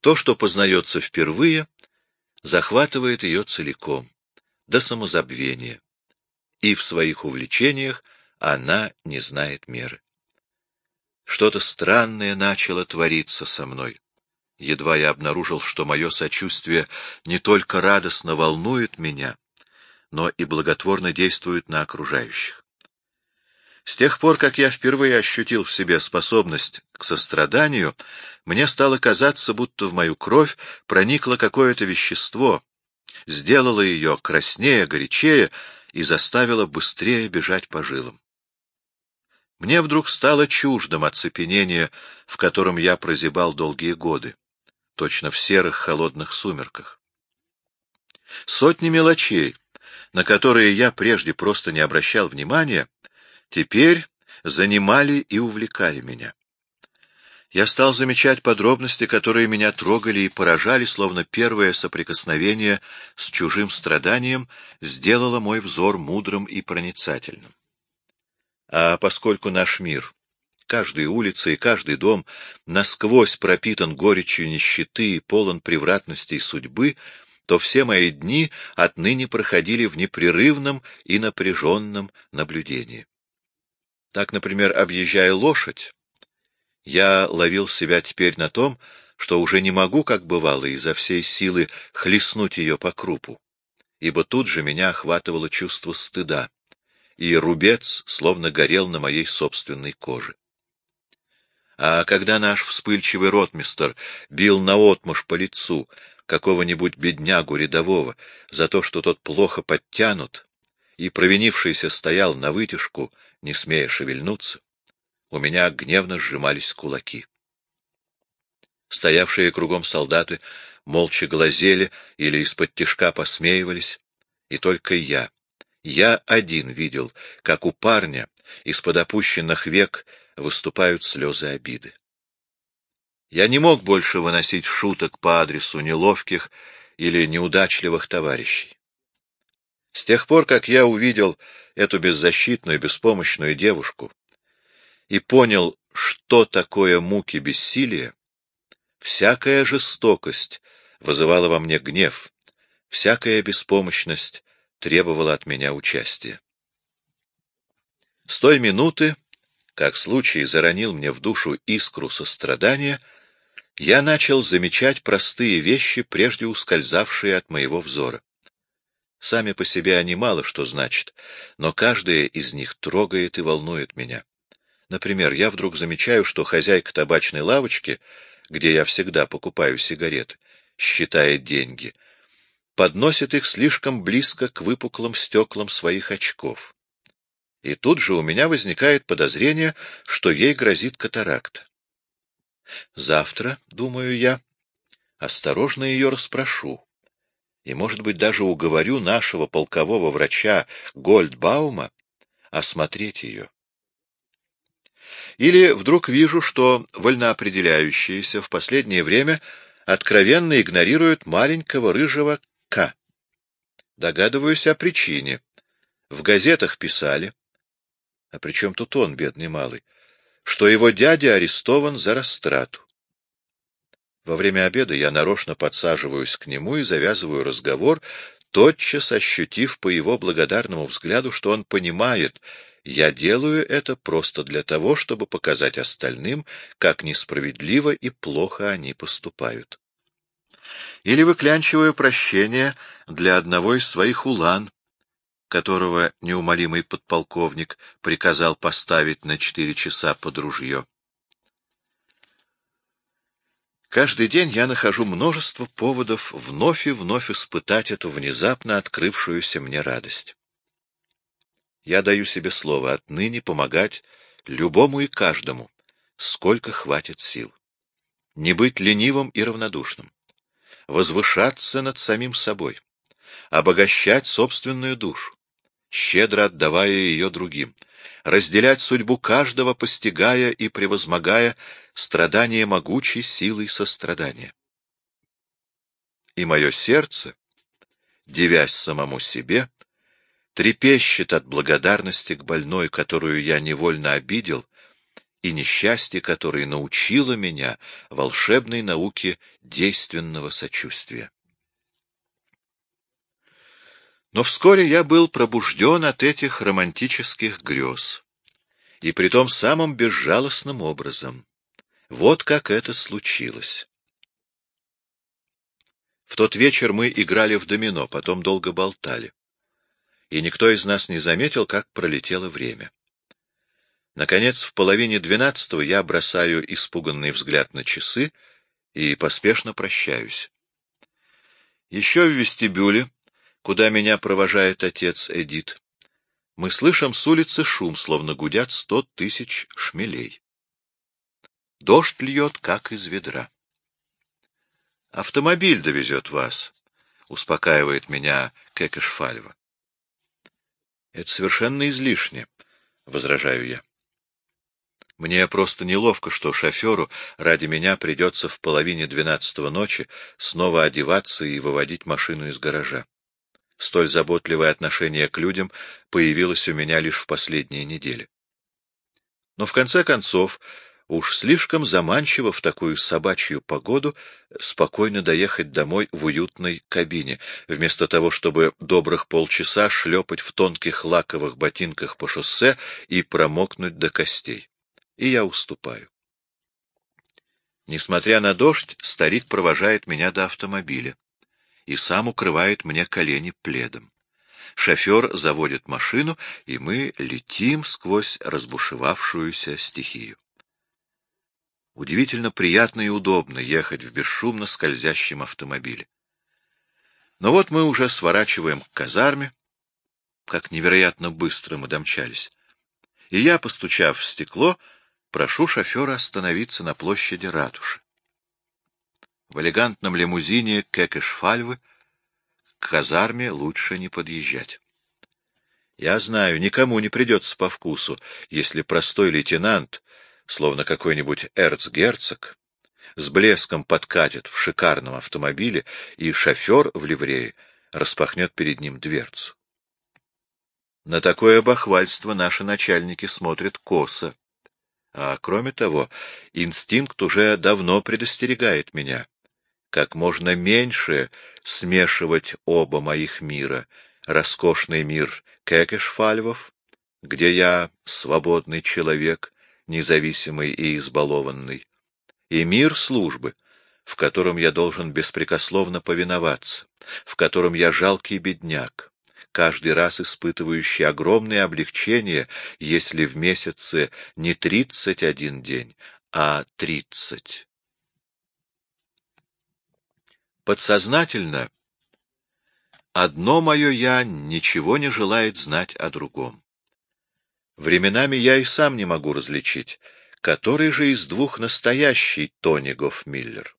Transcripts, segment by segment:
То, что познается впервые, захватывает ее целиком, до самозабвения, и в своих увлечениях она не знает меры. Что-то странное начало твориться со мной. Едва я обнаружил, что мое сочувствие не только радостно волнует меня, но и благотворно действует на окружающих. С тех пор, как я впервые ощутил в себе способность к состраданию, мне стало казаться, будто в мою кровь проникло какое-то вещество, сделало ее краснее, горячее и заставило быстрее бежать по жилам. Мне вдруг стало чуждым оцепенение, в котором я прозябал долгие годы точно в серых холодных сумерках. Сотни мелочей, на которые я прежде просто не обращал внимания, теперь занимали и увлекали меня. Я стал замечать подробности, которые меня трогали и поражали, словно первое соприкосновение с чужим страданием сделало мой взор мудрым и проницательным. А поскольку наш мир Каждая улица и каждый дом насквозь пропитан горечью нищеты и полон превратностей судьбы, то все мои дни отныне проходили в непрерывном и напряженном наблюдении. Так, например, объезжая лошадь, я ловил себя теперь на том, что уже не могу, как бывало, изо всей силы хлестнуть ее по крупу, ибо тут же меня охватывало чувство стыда, и рубец словно горел на моей собственной коже. А когда наш вспыльчивый ротмистер бил наотмашь по лицу какого-нибудь беднягу рядового за то, что тот плохо подтянут, и провинившийся стоял на вытяжку, не смея шевельнуться, у меня гневно сжимались кулаки. Стоявшие кругом солдаты молча глазели или из-под тишка посмеивались, и только я, я один видел, как у парня из-под опущенных век выступают слезы обиды. Я не мог больше выносить шуток по адресу неловких или неудачливых товарищей. С тех пор, как я увидел эту беззащитную, беспомощную девушку и понял, что такое муки бессилия, всякая жестокость вызывала во мне гнев, всякая беспомощность требовала от меня участия. С той минуты как случай заронил мне в душу искру сострадания, я начал замечать простые вещи, прежде ускользавшие от моего взора. Сами по себе они мало что значат, но каждая из них трогает и волнует меня. Например, я вдруг замечаю, что хозяйка табачной лавочки, где я всегда покупаю сигареты, считает деньги, подносит их слишком близко к выпуклым стеклам своих очков. И тут же у меня возникает подозрение, что ей грозит катаракта. Завтра, думаю я, осторожно ее расспрошу. И, может быть, даже уговорю нашего полкового врача Гольдбаума осмотреть ее. Или вдруг вижу, что вольноопределяющиеся в последнее время откровенно игнорируют маленького рыжего К. Догадываюсь о причине. В газетах писали, а при чем тут он, бедный малый? Что его дядя арестован за растрату. Во время обеда я нарочно подсаживаюсь к нему и завязываю разговор, тотчас ощутив по его благодарному взгляду, что он понимает, я делаю это просто для того, чтобы показать остальным, как несправедливо и плохо они поступают. Или выклянчиваю прощение для одного из своих улан, которого неумолимый подполковник приказал поставить на четыре часа под ружье. Каждый день я нахожу множество поводов вновь и вновь испытать эту внезапно открывшуюся мне радость. Я даю себе слово отныне помогать любому и каждому, сколько хватит сил. Не быть ленивым и равнодушным. Возвышаться над самим собой. Обогащать собственную душу щедро отдавая ее другим, разделять судьбу каждого, постигая и превозмогая страдания могучей силой сострадания. И мое сердце, девясь самому себе, трепещет от благодарности к больной, которую я невольно обидел, и несчастье, которое научило меня волшебной науке действенного сочувствия. Но вскоре я был пробужден от этих романтических грез, и притом самым безжалостным образом. Вот как это случилось. В тот вечер мы играли в домино, потом долго болтали. И никто из нас не заметил, как пролетело время. Наконец, в половине двенадцатого я бросаю испуганный взгляд на часы и поспешно прощаюсь. Еще в вестибюле, куда меня провожает отец Эдит, мы слышим с улицы шум, словно гудят сто тысяч шмелей. Дождь льет, как из ведра. Автомобиль довезет вас, — успокаивает меня Кекешфальва. Это совершенно излишне, — возражаю я. Мне просто неловко, что шоферу ради меня придется в половине двенадцатого ночи снова одеваться и выводить машину из гаража. Столь заботливое отношение к людям появилось у меня лишь в последние недели. Но в конце концов Уж слишком заманчиво в такую собачью погоду спокойно доехать домой в уютной кабине, вместо того, чтобы добрых полчаса шлепать в тонких лаковых ботинках по шоссе и промокнуть до костей. И я уступаю. Несмотря на дождь, старик провожает меня до автомобиля и сам укрывает мне колени пледом. Шофер заводит машину, и мы летим сквозь разбушевавшуюся стихию. Удивительно приятно и удобно ехать в бесшумно скользящем автомобиле. Но вот мы уже сворачиваем к казарме, как невероятно быстро мы домчались. И я, постучав в стекло, прошу шофера остановиться на площади ратуши. В элегантном лимузине Кекешфальвы к казарме лучше не подъезжать. Я знаю, никому не придется по вкусу, если простой лейтенант словно какой-нибудь эрцгерцог, с блеском подкатит в шикарном автомобиле, и шофер в ливрее распахнет перед ним дверцу. На такое бахвальство наши начальники смотрят косо. А кроме того, инстинкт уже давно предостерегает меня. Как можно меньше смешивать оба моих мира. Роскошный мир Кекешфальвов, где я свободный человек, независимый и избалованный, и мир службы, в котором я должен беспрекословно повиноваться, в котором я жалкий бедняк, каждый раз испытывающий огромное облегчение, если в месяце не тридцать один день, а тридцать. Подсознательно одно мое «я» ничего не желает знать о другом. Временами я и сам не могу различить, который же из двух настоящий Тони Гофмиллер.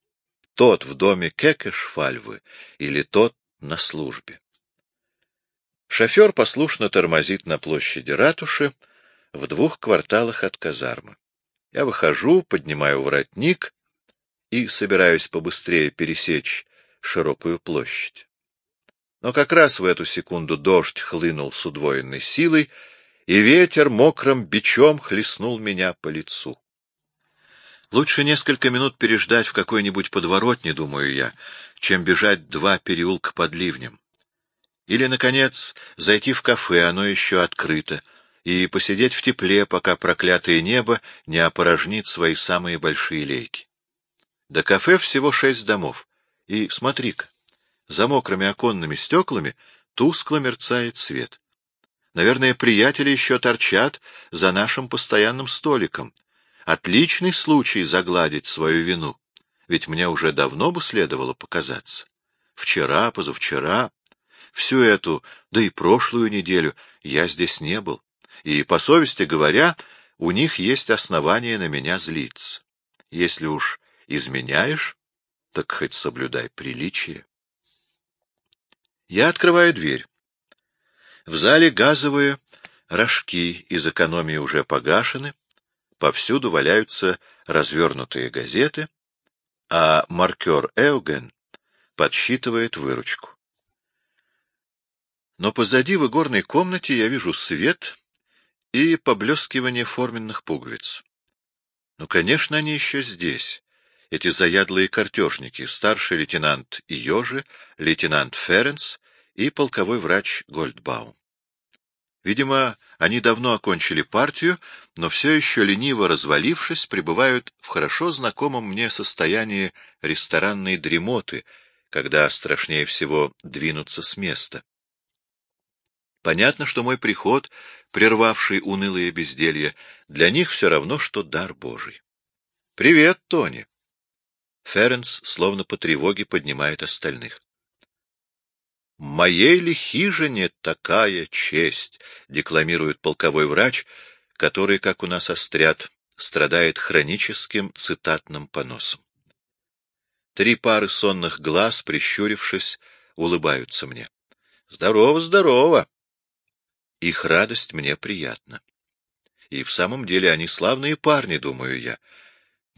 Тот в доме Кекешфальвы или тот на службе. Шофер послушно тормозит на площади ратуши в двух кварталах от казармы. Я выхожу, поднимаю воротник и собираюсь побыстрее пересечь широкую площадь. Но как раз в эту секунду дождь хлынул с удвоенной силой, и ветер мокрым бичом хлестнул меня по лицу. Лучше несколько минут переждать в какой-нибудь подворотне, думаю я, чем бежать два переулка под ливнем. Или, наконец, зайти в кафе, оно еще открыто, и посидеть в тепле, пока проклятое небо не опорожнит свои самые большие лейки. До кафе всего шесть домов, и смотри-ка, за мокрыми оконными стеклами тускло мерцает свет. Наверное, приятели еще торчат за нашим постоянным столиком. Отличный случай загладить свою вину, ведь мне уже давно бы следовало показаться. Вчера, позавчера, всю эту, да и прошлую неделю я здесь не был, и, по совести говоря, у них есть основания на меня злиться. Если уж изменяешь, так хоть соблюдай приличие. Я открываю дверь. В зале газовые рожки из экономии уже погашены, повсюду валяются развернутые газеты, а маркер Эуген подсчитывает выручку. Но позади в игорной комнате я вижу свет и поблескивание форменных пуговиц. Ну, конечно, они еще здесь. Эти заядлые картежники, старший лейтенант Йожи, лейтенант Ференс и полковой врач Гольдбаум. Видимо, они давно окончили партию, но все еще лениво развалившись, пребывают в хорошо знакомом мне состоянии ресторанной дремоты, когда страшнее всего двинуться с места. Понятно, что мой приход, прервавший унылое безделье, для них все равно, что дар Божий. — Привет, Тони! Ференс, словно по тревоге, поднимает остальных. «Моей ли хижине такая честь?» — декламирует полковой врач, который, как у нас острят, страдает хроническим цитатным поносом. Три пары сонных глаз, прищурившись, улыбаются мне. «Здорово, здорово!» Их радость мне приятна. И в самом деле они славные парни, думаю я.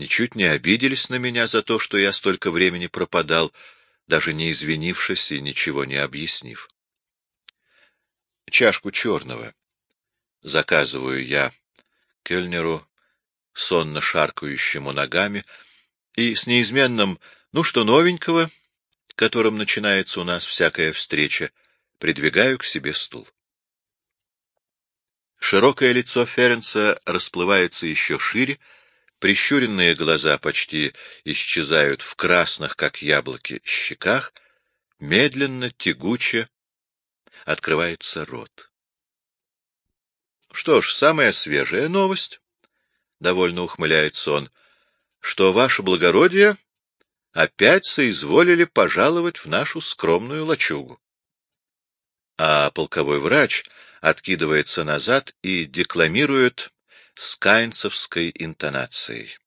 Ничуть не обиделись на меня за то, что я столько времени пропадал, — даже не извинившись и ничего не объяснив. Чашку черного. Заказываю я кельнеру, сонно шаркающему ногами, и с неизменным «ну что новенького», которым начинается у нас всякая встреча, придвигаю к себе стул. Широкое лицо Ференца расплывается еще шире, Прищуренные глаза почти исчезают в красных, как яблоки, щеках, медленно, тягуче открывается рот. Что ж, самая свежая новость, — довольно ухмыляется он, — что, ваше благородие, опять соизволили пожаловать в нашу скромную лачугу. А полковой врач откидывается назад и декламирует с кайнцевской интонацией.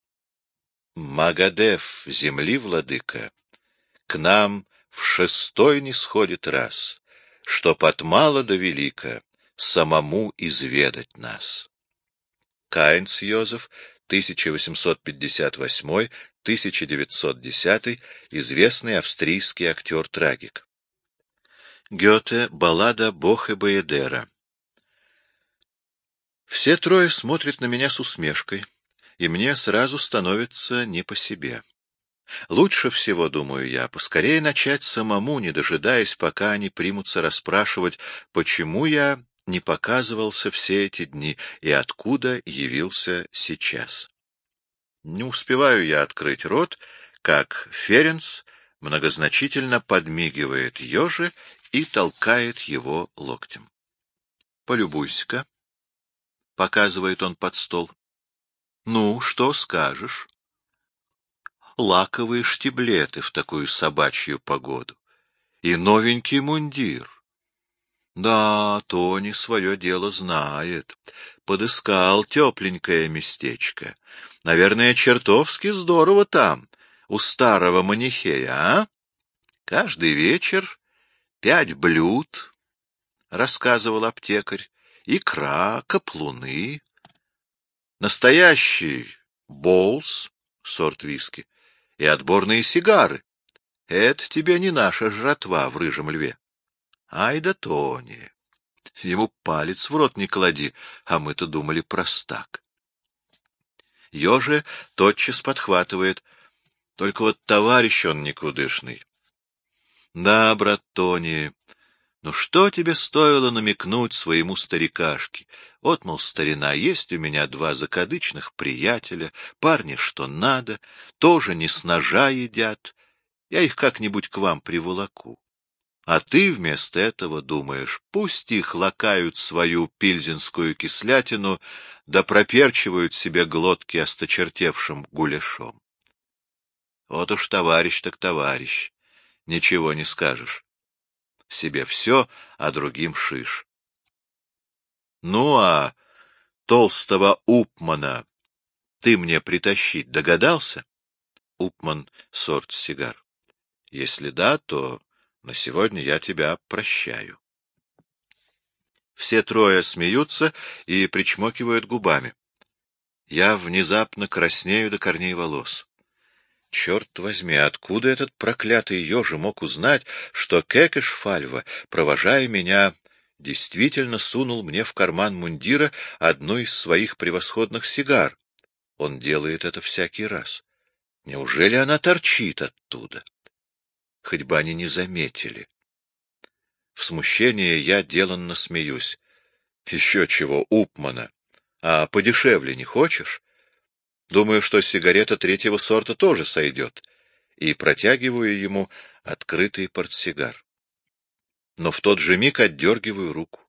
Магадев, земли владыка, к нам в шестой не сходит раз, что от мало до велика самому изведать нас. Кайнц Йозеф, 1858-1910, известный австрийский актер-трагик. Гёте, баллада «Бог и Боедера», все трое смотрят на меня с усмешкой, и мне сразу становится не по себе. Лучше всего, думаю я, поскорее начать самому, не дожидаясь, пока они примутся расспрашивать, почему я не показывался все эти дни и откуда явился сейчас. Не успеваю я открыть рот, как Ференс многозначительно подмигивает ежи и толкает его локтем. — Полюбуйся-ка, — показывает он под стол. — Ну, что скажешь? Лаковые штиблеты в такую собачью погоду. И новенький мундир. Да, Тони свое дело знает. Подыскал тепленькое местечко. Наверное, чертовски здорово там, у старого манихея, а? Каждый вечер пять блюд, — рассказывал аптекарь, икра, каплуны, настоящий болс, сорт виски, и отборные сигары. Это тебе не наша жратва в рыжем льве. Ай да Тони! Ему палец в рот не клади, а мы-то думали простак. Ёже тотчас подхватывает. Только вот товарищ он никудышный. Да, брат Тони, ну что тебе стоило намекнуть своему старикашке? Вот, мол, старина, есть у меня два закадычных приятеля, парни что надо, тоже не с ножа едят. Я их как-нибудь к вам приволоку. А ты вместо этого думаешь, пусть их лакают свою пильзинскую кислятину, да проперчивают себе глотки осточертевшим гуляшом. Вот уж товарищ так товарищ, ничего не скажешь себе все, а другим шиш. Ну, а толстого Упмана ты мне притащить догадался? Упман — сорт сигар. Если да, то на сегодня я тебя прощаю. Все трое смеются и причмокивают губами. Я внезапно краснею до корней волос. Черт возьми, откуда этот проклятый ежи мог узнать, что Кекеш Фальва, провожая меня, действительно сунул мне в карман мундира одну из своих превосходных сигар? Он делает это всякий раз. Неужели она торчит оттуда? Хоть бы они не заметили. В смущении я деланно смеюсь. Еще чего, Упмана. А подешевле не хочешь? Думаю, что сигарета третьего сорта тоже сойдет. И протягиваю ему открытый портсигар. Но в тот же миг отдергиваю руку.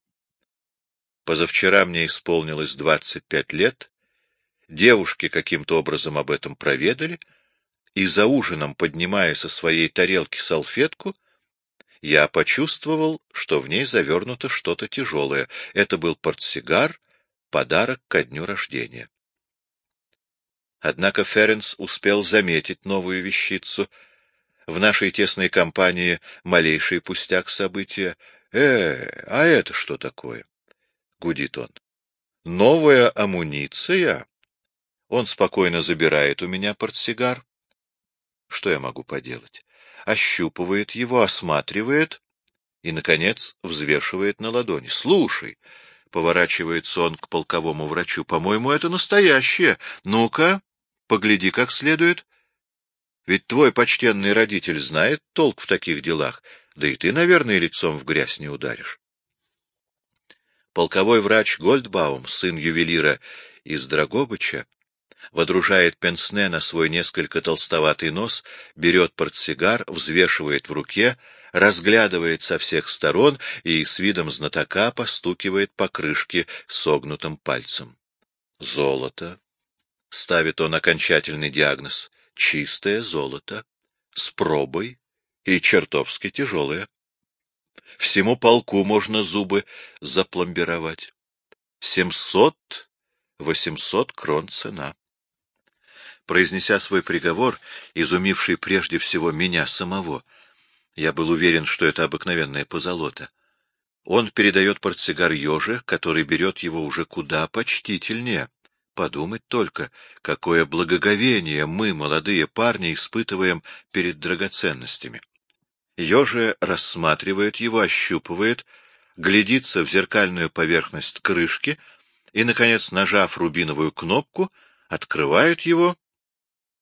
Позавчера мне исполнилось двадцать пять лет, девушки каким-то образом об этом проведали, и за ужином, поднимая со своей тарелки салфетку, я почувствовал, что в ней завернуто что-то тяжелое. Это был портсигар, подарок ко дню рождения. Однако Ференс успел заметить новую вещицу. В нашей тесной компании малейший пустяк события. «Э, а это что такое?» — гудит он. «Новая амуниция?» Он спокойно забирает у меня портсигар. Что я могу поделать? Ощупывает его, осматривает и, наконец, взвешивает на ладони. «Слушай!» — поворачивается он к полковому врачу. «По-моему, это настоящее. Ну-ка, погляди как следует. Ведь твой почтенный родитель знает толк в таких делах, да и ты, наверное, лицом в грязь не ударишь». Полковой врач Гольдбаум, сын ювелира из Драгобыча, водружает пенсне на свой несколько толстоватый нос, берет портсигар, взвешивает в руке, разглядывает со всех сторон и с видом знатока постукивает по крышке согнутым пальцем. Золото. Ставит он окончательный диагноз. Чистое золото. С пробой и чертовски тяжелое. Всему полку можно зубы запломбировать. Семьсот, восемьсот крон цена. Произнеся свой приговор, изумивший прежде всего меня самого, я был уверен, что это обыкновенная позолота. Он передает портсигар еже, который берет его уже куда почтительнее. Подумать только, какое благоговение мы, молодые парни, испытываем перед драгоценностями. Ёже рассматривает его, ощупывает, глядится в зеркальную поверхность крышки и, наконец, нажав рубиновую кнопку, открывает его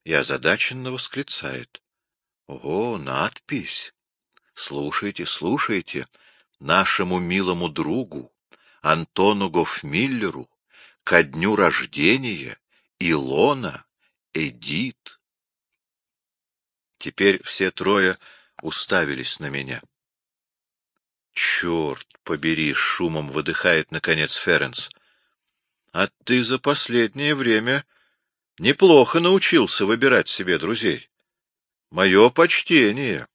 и озадаченно восклицает. — О, надпись! Слушайте, слушайте, нашему милому другу, Антону Гофмиллеру, ко дню рождения Илона Эдит. Теперь все трое уставились на меня. «Черт побери!» — шумом выдыхает, наконец, Ференс. «А ты за последнее время неплохо научился выбирать себе друзей. Мое почтение.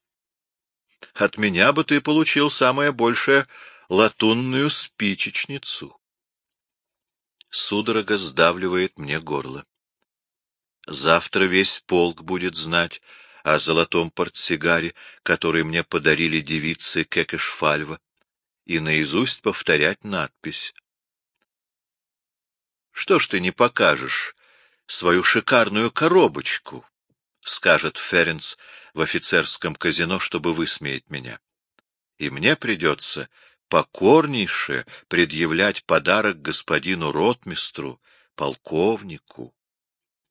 От меня бы ты получил самое большее латунную спичечницу». Судорога сдавливает мне горло. Завтра весь полк будет знать, о золотом портсигаре, который мне подарили девицы Кекешфальва, и наизусть повторять надпись. — Что ж ты не покажешь свою шикарную коробочку? — скажет Ференц в офицерском казино, чтобы высмеять меня. И мне придется покорнейше предъявлять подарок господину ротмистру, полковнику.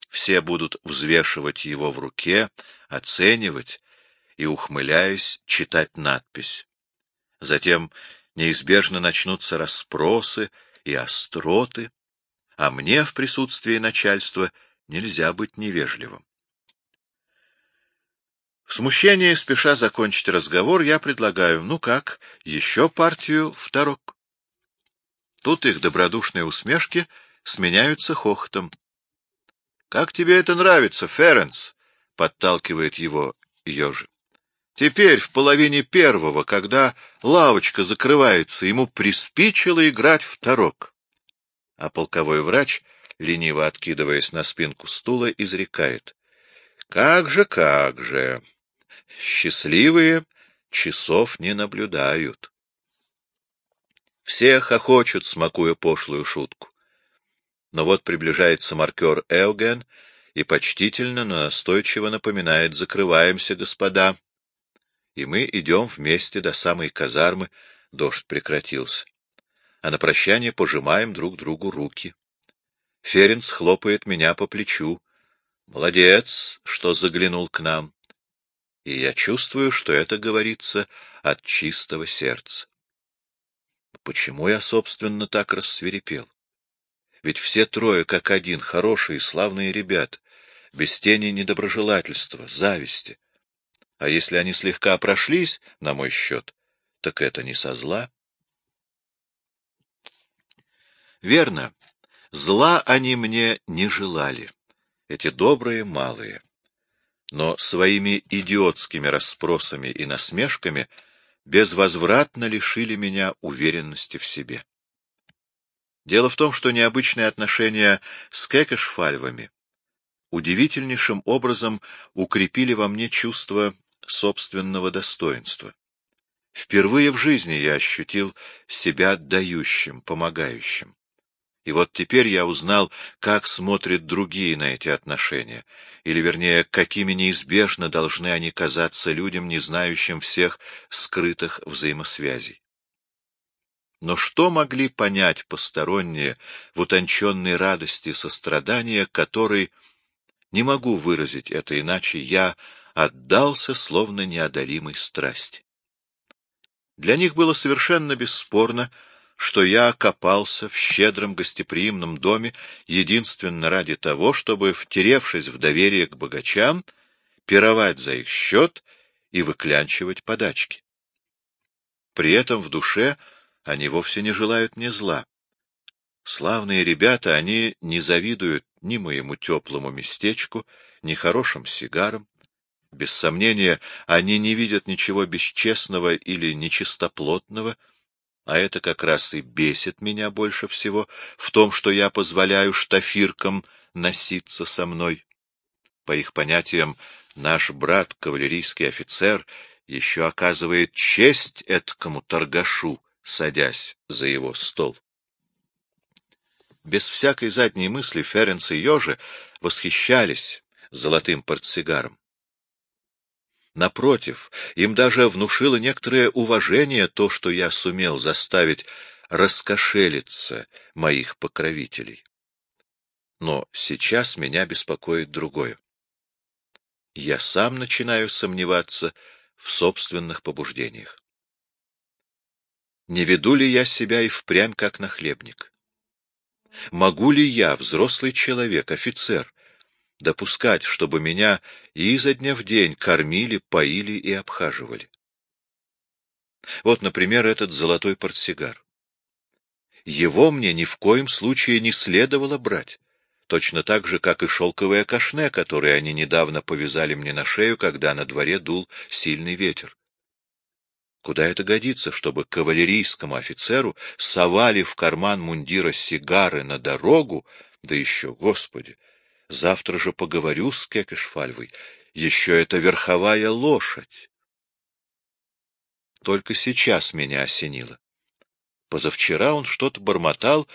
Все будут взвешивать его в руке, оценивать и, ухмыляясь, читать надпись. Затем неизбежно начнутся расспросы и остроты, а мне в присутствии начальства нельзя быть невежливым. В смущении, спеша закончить разговор, я предлагаю, ну как, еще партию второк. Тут их добродушные усмешки сменяются хохотом. — Как тебе это нравится, Ференс? — подталкивает его ежи. Теперь, в половине первого, когда лавочка закрывается, ему приспичило играть в тарок. А полковой врач, лениво откидываясь на спинку стула, изрекает. — Как же, как же! Счастливые часов не наблюдают. Все хохочут, смакуя пошлую шутку. Но вот приближается маркер Эуген и почтительно, но настойчиво напоминает «Закрываемся, господа!» И мы идем вместе до самой казармы, дождь прекратился. А на прощание пожимаем друг другу руки. Ференц хлопает меня по плечу. Молодец, что заглянул к нам. И я чувствую, что это говорится от чистого сердца. Почему я, собственно, так рассверепел? Ведь все трое, как один, хорошие, славные ребята, без тени недоброжелательства, зависти. А если они слегка прошлись, на мой счет, так это не со зла. Верно, Зла они мне не желали, эти добрые малые. Но своими идиотскими расспросами и насмешками безвозвратно лишили меня уверенности в себе. Дело в том, что необычные отношения с Кекешфальвами удивительнейшим образом укрепили во мне чувство собственного достоинства. Впервые в жизни я ощутил себя отдающим, помогающим. И вот теперь я узнал, как смотрят другие на эти отношения, или, вернее, какими неизбежно должны они казаться людям, не знающим всех скрытых взаимосвязей. Но что могли понять посторонние в утонченной радости сострадания, которой, не могу выразить это иначе, я отдался словно неодолимой страсти? Для них было совершенно бесспорно, что я окопался в щедром гостеприимном доме единственно ради того, чтобы, втеревшись в доверие к богачам, пировать за их счет и выклянчивать подачки. При этом в душе они вовсе не желают мне зла. Славные ребята, они не завидуют ни моему теплому местечку, ни хорошим сигарам. Без сомнения, они не видят ничего бесчестного или нечистоплотного, а это как раз и бесит меня больше всего, в том, что я позволяю штафиркам носиться со мной. По их понятиям, наш брат, кавалерийский офицер, еще оказывает честь этому торгашу, садясь за его стол. Без всякой задней мысли Ференц и Ёжи восхищались золотым портсигаром. Напротив, им даже внушило некоторое уважение то, что я сумел заставить раскошелиться моих покровителей. Но сейчас меня беспокоит другое. Я сам начинаю сомневаться в собственных побуждениях. Не веду ли я себя и впрямь как нахлебник? Могу ли я, взрослый человек, офицер, допускать, чтобы меня изо дня в день кормили, поили и обхаживали. Вот, например, этот золотой портсигар. Его мне ни в коем случае не следовало брать, точно так же, как и шелковое кашне, которое они недавно повязали мне на шею, когда на дворе дул сильный ветер. Куда это годится, чтобы кавалерийскому офицеру совали в карман мундира сигары на дорогу, да еще, господи, Завтра же поговорю с Кекешфальвой. Еще это верховая лошадь. Только сейчас меня осенило. Позавчера он что-то бормотал,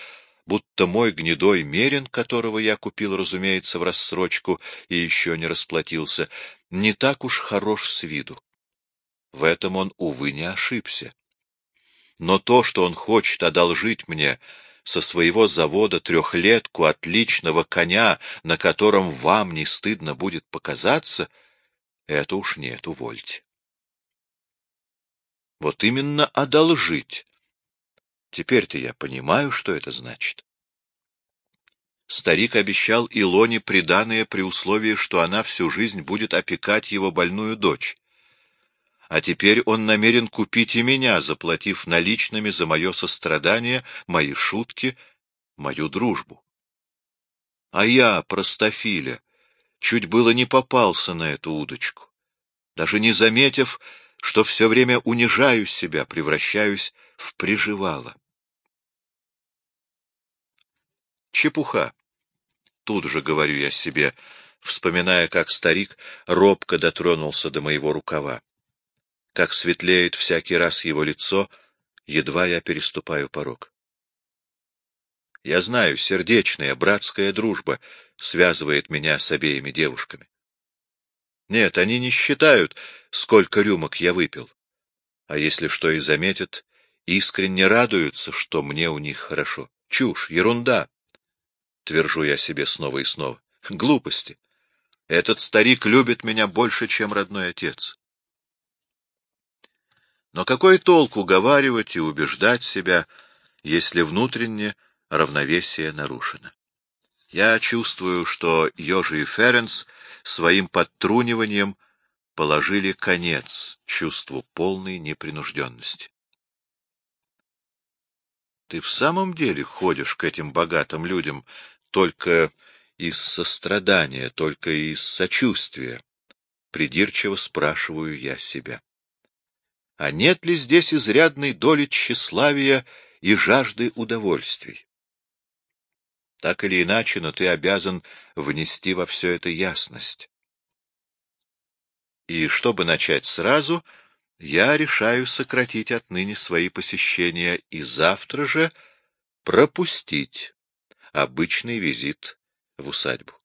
будто мой гнедой мерин, которого я купил, разумеется, в рассрочку и еще не расплатился, не так уж хорош с виду. В этом он, увы, не ошибся. Но то, что он хочет одолжить мне со своего завода трехлетку отличного коня, на котором вам не стыдно будет показаться, это уж нет, увольте. Вот именно одолжить. Теперь-то я понимаю, что это значит. Старик обещал Илоне приданое при условии, что она всю жизнь будет опекать его больную дочь а теперь он намерен купить и меня, заплатив наличными за мое сострадание, мои шутки, мою дружбу. А я, простофиля, чуть было не попался на эту удочку, даже не заметив, что все время унижаю себя, превращаюсь в приживало. Чепуха. Тут же говорю я себе, вспоминая, как старик робко дотронулся до моего рукава как светлеет всякий раз его лицо, едва я переступаю порог. Я знаю, сердечная, братская дружба связывает меня с обеими девушками. Нет, они не считают, сколько рюмок я выпил. А если что и заметят, искренне радуются, что мне у них хорошо. Чушь, ерунда. — твержу я себе снова и снова. Глупости. Этот старик любит меня больше, чем родной отец. Но какой толк уговаривать и убеждать себя, если внутренне равновесие нарушено? Я чувствую, что Ёжи и Ференс своим подтруниванием положили конец чувству полной непринужденности. Ты в самом деле ходишь к этим богатым людям только из сострадания, только из сочувствия? Придирчиво спрашиваю я себя. А нет ли здесь изрядной доли тщеславия и жажды удовольствий? Так или иначе, но ты обязан внести во все это ясность. И чтобы начать сразу, я решаю сократить отныне свои посещения и завтра же пропустить обычный визит в усадьбу.